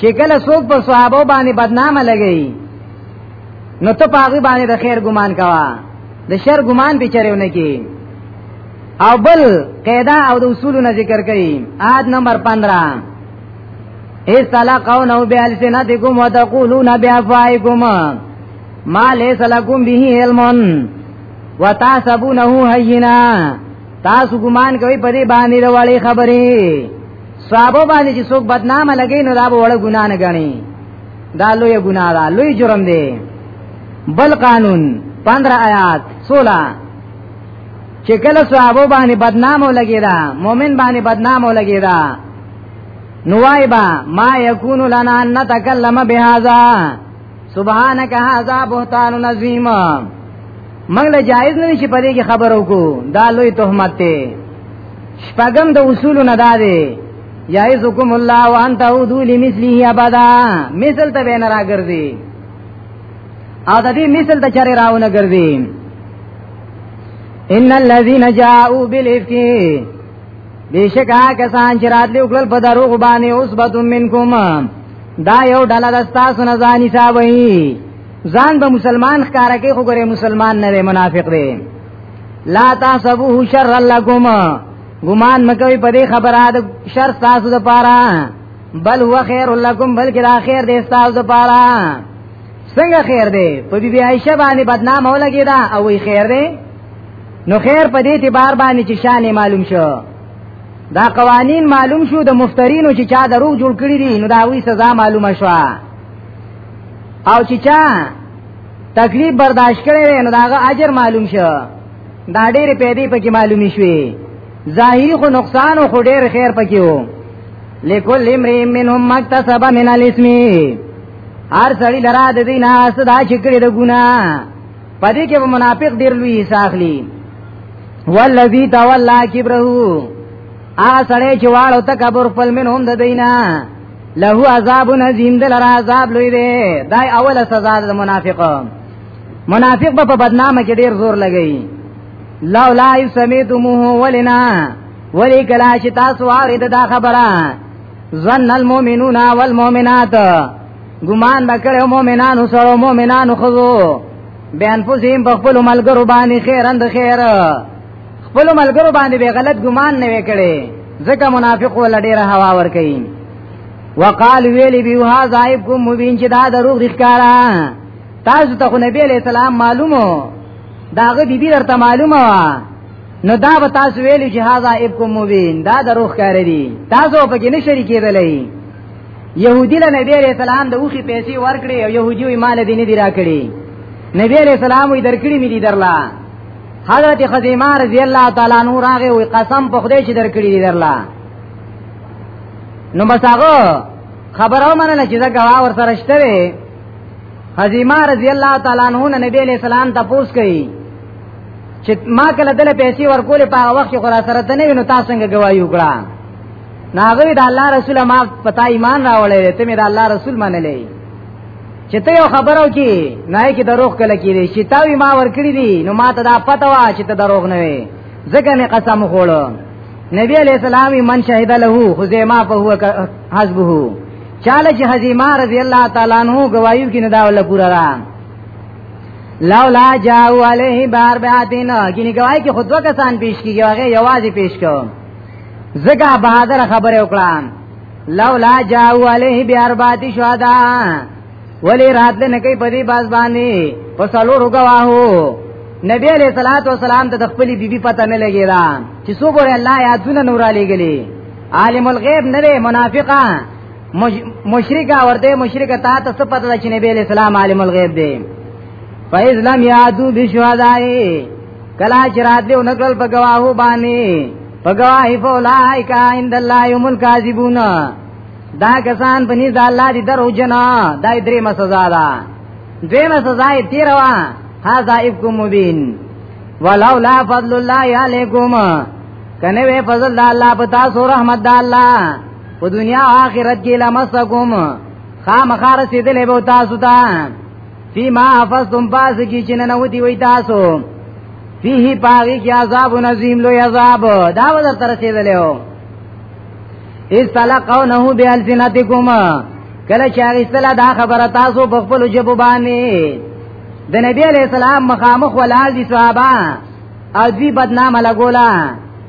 چې کله څوک پر صحابه باندې بدنامه لګي نو ته پاغي باندې د خیر ګمان کوا د شر ګمان به چرېونه کی او بل قاعده او د اصولونو ذکر کړي عاد نمبر 15 اس تعالی قون او بیال سنتکم وتقولون بیافایکم ما لیس لکم به علم وتحسبونه هینا تاسو ګمان کوي په دې باندې وروړي خبرې صحابه باندې چې څوک بدنامه لګي نو دا به وړه ګناه نه غني دا لوی ګناه ده لوی جرم دی بل قانون 15 آیات 16 چې کله صحابه باندې بدنامه لګي دا مؤمن باندې بدنامه لګي دا نوایبا ما یکون لنا ان نتکلم بهذا سبحانك هذا بهتان عظیم موږ له جایز نه شي پدې کې خبرو کو دا لوی تهمت دی شپږم د اصول نه دا دی یعزکم الله وان تعودوا لمثله ابدا مثل ته بین راګرځي او د دې مثل ته چره راونه ګرځي ان الذين جاءوا بالافك بشکا کسان چې راتلو کول په دروغ باندې اوس بتون منکم دا یو ډله د تاسو نه ځان حسابوي ځان به مسلمان ښکارا کې خو ګره مسلمان نه دی منافق دی لا تاسبو شر لکم ګمان مکوي په دې خبره د شر تاسو د پاره بل هو خیر لکم بلکې دا خیر دی تاسو د پاره څنګه خیر دی په بی عائشه باندې بدنام ولګی دا او وی خیر دی نو خیر په دې اعتبار باندې چې شان معلوم شو دا قوانین معلوم شو د مفترینو چې چا دروغ جوړ کړی دي نو دا وی سزا معلومه شو او چې چا تکلیف برداشت کړي نو داغه اجر معلوم شو دا ډېر پیدې پکې معلومې شوې ظاهری خو نقصان او خو ډېر خیر پکې وو لکل امرئ منهم مکتسب من الاسم هر سړی لرا د دینه صدا چې کړی د ګناه پدې کې منافق ډیر لوی حسابلی والذي تولى كبره ا سړی چې واړو تکبر خپل منهم د دینه له عذاب عظیم دل را عذاب لوی دی دای اوله سزا د منافق منافق په بدنامه کې ډیر زور لګی لولا یسمیتموه ولنا ولی کلا چې تاسو اورید دا خبره ظن المؤمنون والمؤمنات ګمان وکړو مؤمنانو سره مؤمنانو خذو بیان فوزیم په خپل ملګرو باندې خیرند خیر خپل ملګرو باندې به غلط ګمان نه وکړي ځکه منافق ول ډیره هوا ور کوي وقال ویلی بیو ها زائب کوم مبین چې دا دروغ ښکارا تاسو ته نبی علیہ السلام معلومو داغه بیبی درته معلومه نو دا به تاسو ویلو چې هاذا ابکم مبین دا دروغ کار دی تاسو په کې نه شریک کېدلې يهودي له نبی عليه السلام د اوخي پیسې ورکړي او يهودي یې مال دې نه دی راکړي نبی عليه السلام یې درکړي مې دي درلا حضرت خزیمه رضی الله تعالی عنہ راغه وي قسم په خدای چې درکړي دي درلا نو بس هغه خبره ومنله چې دا غوا ور سره شته وي خزیمه رضی الله تعالی عنہ نبی عليه السلام تاسو کوي چې ما کله دل پیسې ورکول په هغه وخت کې خورا سره ته نه وینو تاسو څنګه گواہی وکړه ناغوی دا الله رسول ما پتا ایمان راولې ته مې دا الله رسول منلې چې ته یو خبرو کې نه کې دروغ کله کې دي چې تا وی ما ورکړي دي نو ما ته دا پتا وا چې ته دروغ نه وي ځکه نه قسم خوړو نبی علیہ السلام من شهد له خزیمه فهو حسبه چاله چې حزیمه رضی الله تعالی عنہ گواہی کې نه دا ولا پورا را لولا جاءوا علیه بار بیاتین ګینه گواہی کې خود دوه کسان پیش کیږي هغه یوازې پیش کوم زګه بهادر خبره وکړه لولا جاءوا علیه بیاربات شهدا ولی رات نه کوي په دې باز باندې په سلور گواهو نبی علیہ الصلات والسلام ته خپل بیبي پته نه لګی دا چې څو ګوره الله یادونه نور علی گلی عالم الغیب نه منافقه مشرک ورته مشرک تا ته څه پته چې نبی اسلام عالم الغیب دی فیز لم یادو بشهدای کلا چې راتلو نکل په گواهو باندې په گواهی فولای کا عند الله یوم الکاذبون دا کسان په نيز الله دي درو جنا دا درې مسزا ده دوی مسزا یې تیروا هاذا ابکم مبین ولولا فضل الله علیکم کنه وی فضل الله پتا سو رحمت الله په دنیا او آخرت کې لمسکم خامخا رسیدلې به تاسو ته فيما افستم باز کی چې نه نوتی وای تاسو فيه پاغي کې عذاب نظیم لوی عذاب دا وځ تر رسیدلې هو اس تلقونه بالسنتکم کله چې هغه استلا دا خبره تاسو په خپل جبو باندې د نبی علیہ السلام مخامخ ولازي صحابه او دوی بدنامه لګولا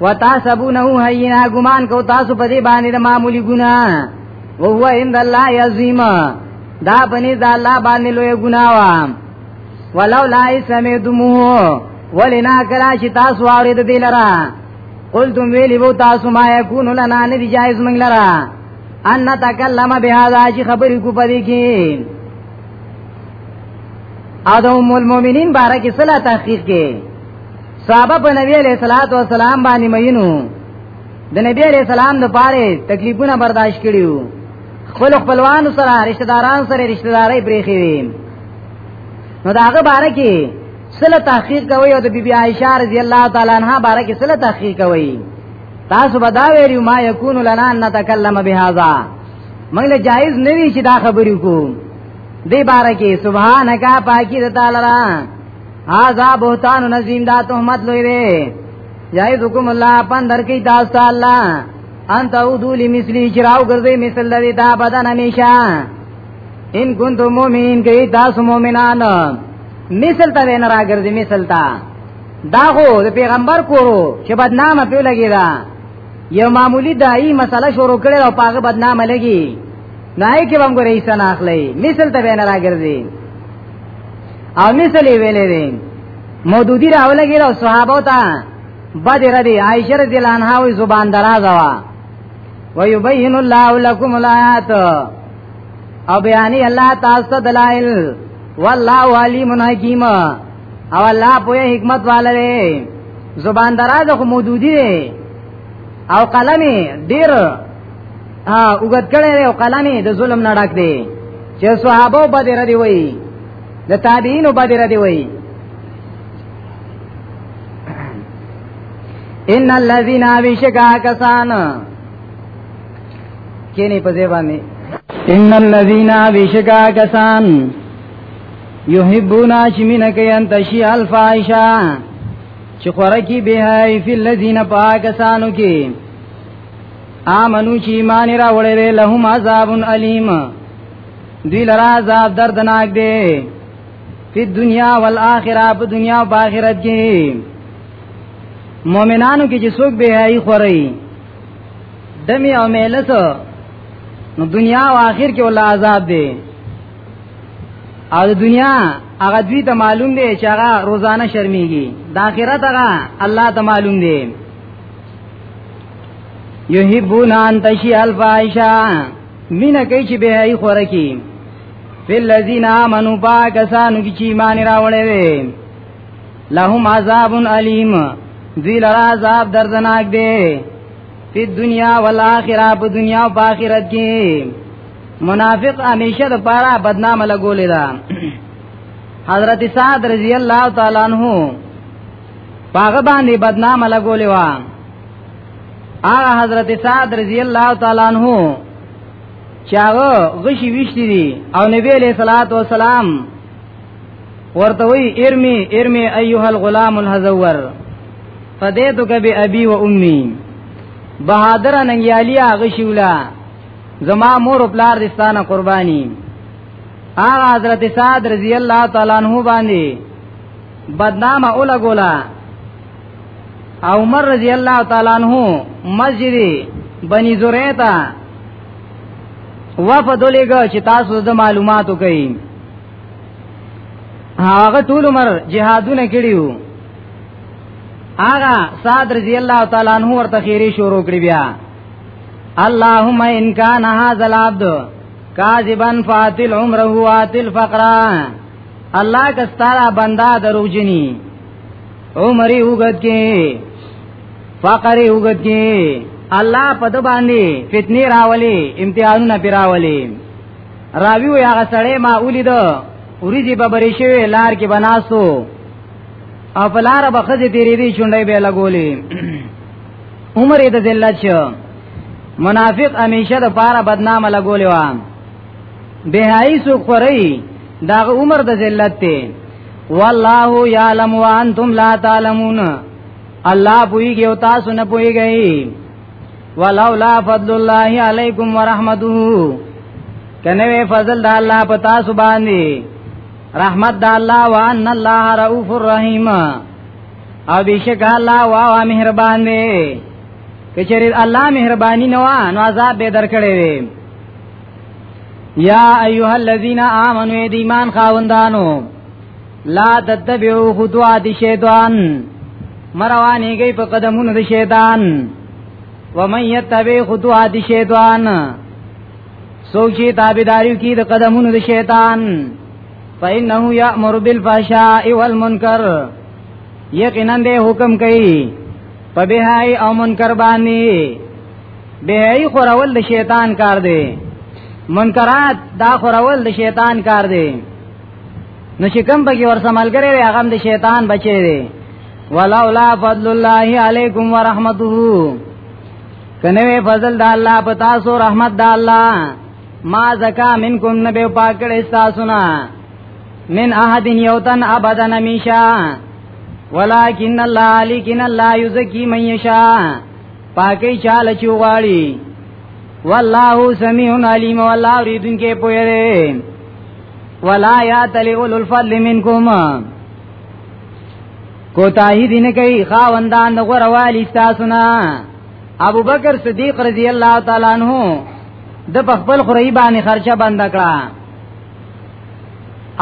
وتاسبونه هینا ګمان کو تاسو په دې باندې د معمولی ګنا او هو عند الله عظیم دا پنی دا الله باندې لوی ګنا وا ولو لا سمعتمو ولنا کلا چې تاسو اورید دې لرا قلتم ویلی وو تاسو ما یکون لنا نه دی جایز منګ لرا ان نتکلم بهذا چې خبرې کو پدې کې ادم المؤمنین بارکه صلا تحقیق کې صحابه په نبی علیہ الصلوۃ والسلام باندې مینو د نبی علیہ السلام د پاره تکلیفونه برداشت کړیو خپل خپلوان سره رشتہ داران سره رشتہ داري بریخي وي نو داغه باره کې سله تحقیق کوي او د بیبي عائشه رضی الله تعالی عنها باره کې سله تحقیق کوي تاسو به دا ویلو ما یکون لنا ان نتکلم بهذا موږ له جایز نه وی چې دا خبرې کو دی باره کې سبحانك پاکي د تعالی هاذا بهتان نظیم دا تهمت لوی دی جایز حکم الله پن درکی تاسو ته الله انت او دولی مثلی چراو ګرځي مثل لري دا بدن همیشه ان کنتو مومنین کئی تاسو مومنان مثل تا دین را گردی مثل تا دا خو د پیغمبر کورو چې بدنامه پیو لګی دا یو معمولی دایی مسله شروع کړي او پاغه بدنامه لګی نه کې بم ګورې سن اخلي مثل ته بین راګرځي او مثل ویلې دي مودودی راولګی او صحابه ته بدر رضی عائشه رضی الله عنها وی زبان دراز وا ويبين الله لكم الآيات او بیانی الله تاسو دلائل والله علیم حکیم او الله په حکمت والے زبان دراز خو مودودی او قلمی ډیر ها وګت کړي او قلمي د ظلم نه ډک دي چې صحابه باندې را دي وای د تابعین باندې را دي وای ان الذين بشکا کسان کینی په ځای باندې ان الذين بشکا کسان يحبون اشمن کي ان تشي الفاحشه چې خورکی به هاي فی الذين پاکسانو کې آمنو چې ایمان راوړې وي لهم عذاب الیم دوی لرا عذاب دردناک دی په دنیا او آخرت په دنیا او آخرت کې مؤمنانو کې چې څوک به هي خوري دمی او ملت نو دنیا او آخر کې ول عذاب دی او د دنیا هغه دوی ته معلوم دی چې هغه روزانه شرمېږي د آخرت هغه الله ته معلوم دی یحبون ان تشی الفاحشا مینا کوي چې به ای خوره کی فل الذین آمنو پاکسانو کی چې ایمان راوړې وي لهم عذاب الیم ذی لرا عذاب دردناک دی فی دنیا والآخرہ په دنیا او په آخرت کې منافق همیشه د پاره بدنامه لګولې ده حضرت سعد رضی الله تعالی عنہ پاغه باندې بدنام لګولې و هغه حضرت سعد رضی الله تعالی عنہ چاغه غشي وشتي دي او نبی علیہ الصلوۃ والسلام ورته وی ارمی ارمی ایها الغلام الحزور فدیتک بی ابي و امي بہادر ننګیالی هغه شولا زما مور او پلار دستانه قرباني هغه حضرت سعد رضی الله تعالی عنہ باندې بدنام اوله ګولا عمر رضی الله تعالی عنہ مسجد بنی زریتا وفد لګه چې تاسو د معلوماتو کوي هغه ټول عمر جهادونه کړیو هغه صاد رضی الله تعالی عنہ ورته خیری شروع کړی بیا اللهم ان کان هذا العبد کاذبا فاتل عمره واتل فقرا الله که ستاره بندا دروجنی عمرې وګت کې فقرې وګت کې الله په د باندې فتنه راولي امتحانونه پیراولي راوی وی هغه سړی ما ولید اوریږي په بری شوی لار کې بناسو او په لار به خځې تیرې دي چونډې به لګولې عمر یې د ذلت شو منافق همیشه د پاره بدنامه لګولې و بهایي سو خوري دا عمر د ذلت ته والله یعلم وانتم لا تعلمون الله پویږي او تاسو نه پویږئ ولولا فضل الله علیکم ورحمته کنه وی فضل د الله په تاسو باندې رحمت د الله وان الله رؤوف الرحیم او بشک الله وا وا مهربان دی کچری الله مهربانی نو نو عذاب به درکړي یا ایها الذین آمنوا د ایمان خاوندانو لا تتبعوا خطوات الشیطان مروانی گئی په قدمونو د شیطان ومن یتبع خطوات الشیطان سوچ چې تابعداري کی د قدمونو د شیطان فإنه يأمر بالفحشاء والمنکر یقینا دې حکم کوي په بهای او منکر باندې بیعی خورول د شیطان کار دی منکرات دا خورول د شیطان کار دی نو چې کوم بګي ورسره ملګری دی هغه د شیطان بچی دی ولولا فضل الله علیکم ورحمته کنه فضل د الله په تاسو رحمت د الله ما زکا منکم نبی پاک کړه تاسو نه من احد یوتن ابدا نمیشا ولكن الله لكن الله يزكي من يشاء پاکی چاله چوغاړي والله سميع عليم والله اوریدن کې پوهه ده ولا ياتل اول الفضل منكم کوتاهی دین کوي خاوندان د غوروالی تاسو نه ابو بکر صدیق رضی الله تعالی عنہ د خپل خوري باندې خرچه بند کړه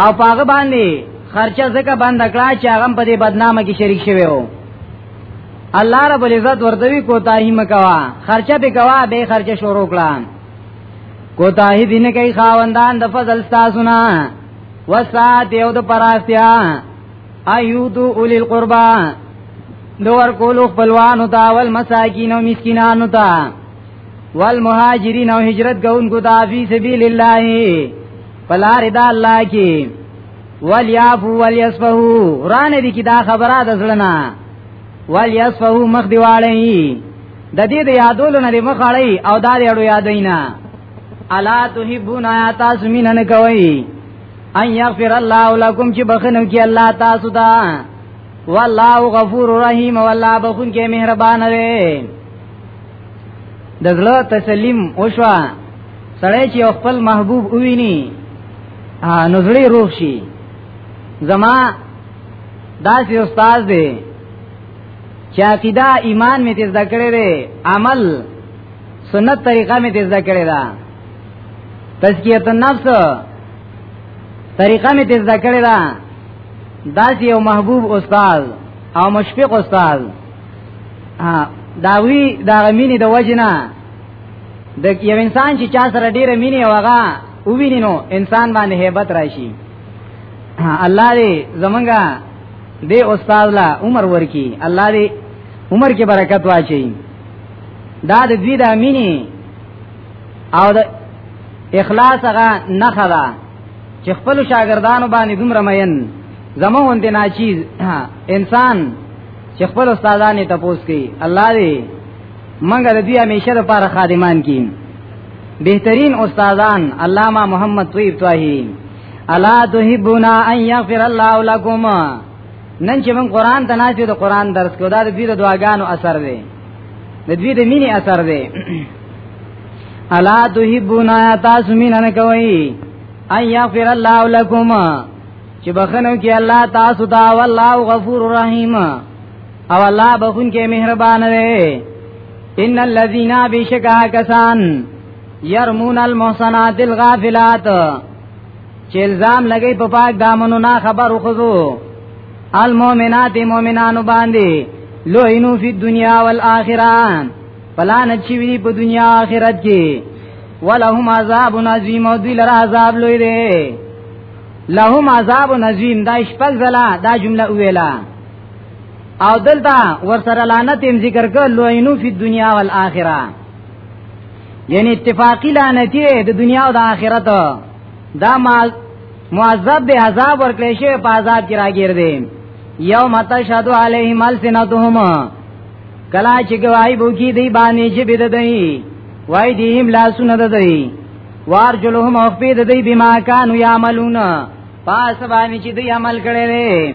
او پاغه باندې خرچه زکه بند کړه چې هغه په دې بدنامه کې شریک شوی وو الله رب العزت ورته وی کوتاهی مکوا خرچه به کوا به خرچه شروع کړه کوتاهی دینه کوي خاوندان د فضل تاسو نه وسات یو د پراستیا ایودو اولی القربا دور کولو خپلوانو تا ول مساکین او مسکینانو تا والمهاجرین او هجرت کوونکو تا فی سبیل الله پلار د الله کی ولیافو ولیسفهو رانه دي کی دا خبره د زړنا ولیسفهو مخ دی واړی د دې د یادولو نه مخ اړی او دا دی اړو یادینا الا تحبون آیات سمین نه کوي ان یغفر الله لكم چې بخنو کې الله تاسو ته والله غفور رحیم والله بخون کې مهربان دی د زړه تسلیم اوشوا سړی چې خپل محبوب وویني نو زړی روغ شي زما داسې استاد دی چې عقیده ایمان می تیز دکړې دی عمل سنت طریقه می تیز دکړې ده تزکیه النفس طریقه می تیز دکړې ده داسې یو محبوب استاد او مشفق استاد داوی دا غمینی د وجنه د یو انسان چې چا سره ډیره مینه وغه وویني نو انسان باندې hebat راشي الله دې زمونږه دې استاد لا عمر ورکی الله دې عمر کې برکت واچي دا د دوی د امینی او د اخلاص هغه نخه ده چې خپل شاګردانو باندې دومره مین زموږ دې ناچیز انسان چې خپل استادانه تپوس کوي الله دې منګه د دې همیشه لپاره خادمان کین بهترین استادان علامه محمد طیب طاهری الا تحبون ان یغفر الله لكم نن چې موږ قران ته ناشې د قران درس کو دا د دې د دعاګانو اثر دی د دې د مینې اثر دی الا تحبون تاسو مینه کوي ان یغفر الله لكم چې بخنو کې الله تاسو ته والله غفور رحیم او الله بخون کې مهربان دی ان الذين بشکا کسان يرمون المحصنات الغافلات چې الزام لګي په پاک دامنو نه خبر وخذو المؤمنات مؤمنانو باندې لوینو فی دنیا والآخرہ فلان چی وی په دنیا آخرت کې ولهم عذاب عظیم او دوی لره عذاب لوی دی لهم عذاب عظیم دا شپږ زلا دا جمله ویلا او دلته ورسره لعنت هم ذکر کړ لوینو فی دنیا والآخرہ یعنی اتفاقی لعنت د دنیا او د آخرت دا معذب به عذاب ورکړي شي په عذاب کې راګیر دي یوم تشهد علیهم السنتهم کلا چې گواہی بو کی دی باندې چې بده دی وای دیم لا سن ده دی وار جلهم او په دې بما کانوا یعملون پاس باندې چې دی عمل کړي